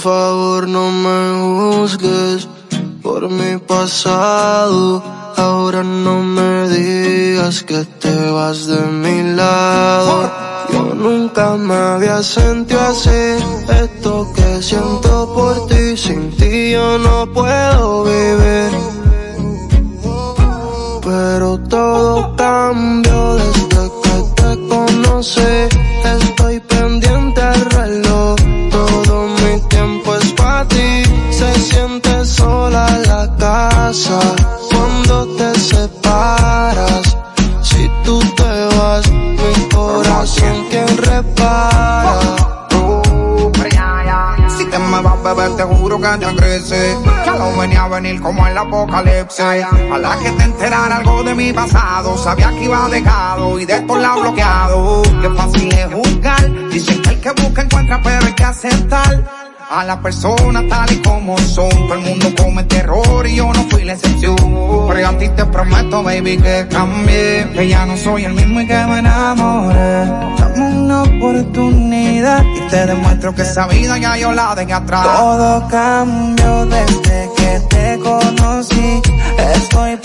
Por favor no me juzgues por mi pasado. Ahora no me digas que te vas de mi lado. Yo nunca me había sentido así. Esto que siento por ti, sin ti yo no puedo vivir. Si te me vas, bebé, te juro que te crece. Ya lo venía a venir como el apocalipsis. A la que te enterara algo de mi pasado. Sabía que iba dejado y de esto la bloqueado. Qué fácil es juzgar. Dicen que el que busca encuentra, pero hay que aceptar. A las personas tal y como son. Todo el mundo comete error y yo no fui la excepción. Pero a ti te prometo, baby, que cambié. Que ya no soy el mismo y que me enamoré. Dame una oportunidad y te demuestro que esa vida ya yo la dejé atrás. Todo cambió desde que te conocí. Estoy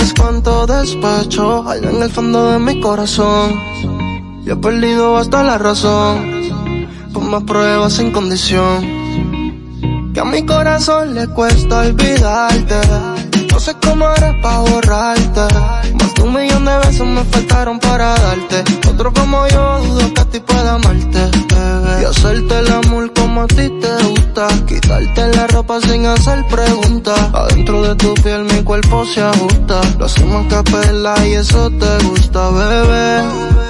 sabes cuánto despecho hay en el fondo de mi corazón. Y he perdido hasta la razón. Ponme pruebas sin condición. Que a mi corazón le cuesta olvidarte. No sé cómo haré pa' borrarte. Más de un millón de besos me faltaron para darte. Otro como yo dudo que a ti pueda amarte, bebé. Y hacerte el amor como a ti te. Quitarte la ropa sin hacer preguntas. Adentro de tu piel mi cuerpo se ajusta. Lo hacemos capela y eso te gusta, bebé.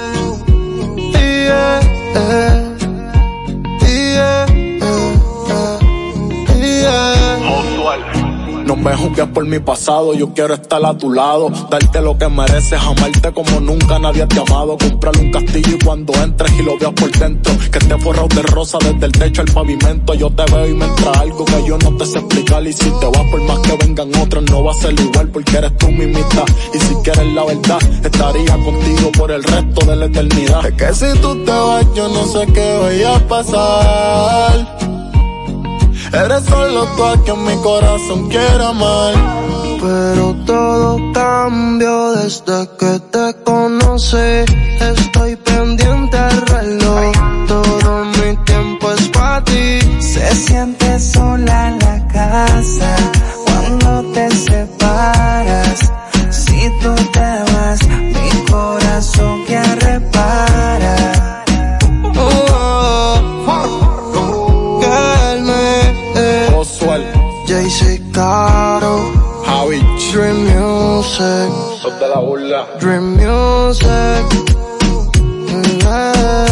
No me juzgues por mi pasado, yo quiero estar a tu lado. Darte lo que mereces, amarte como nunca nadie te ha amado. Comprarle un castillo y cuando entres y lo veas por dentro. Que esté forrado de rosa desde el techo al pavimento. Yo te veo y me entra algo que yo no te sé explicar. Y si te vas por más que vengan otras, no va a ser igual porque eres tú mi mitad. Y si quieres la verdad, estaría contigo por el resto de la eternidad. Es que si tú te vas, yo no sé qué vaya a pasar. Eres solo tú a quien mi corazón quiere amar. Pero todo cambió desde que te conocí. Estoy pendiente al reloj. Todo mi tiempo es para ti. Se siente sola en la casa cuando te Caro, Javi, Dream Music, de la burla. Dream Music. La,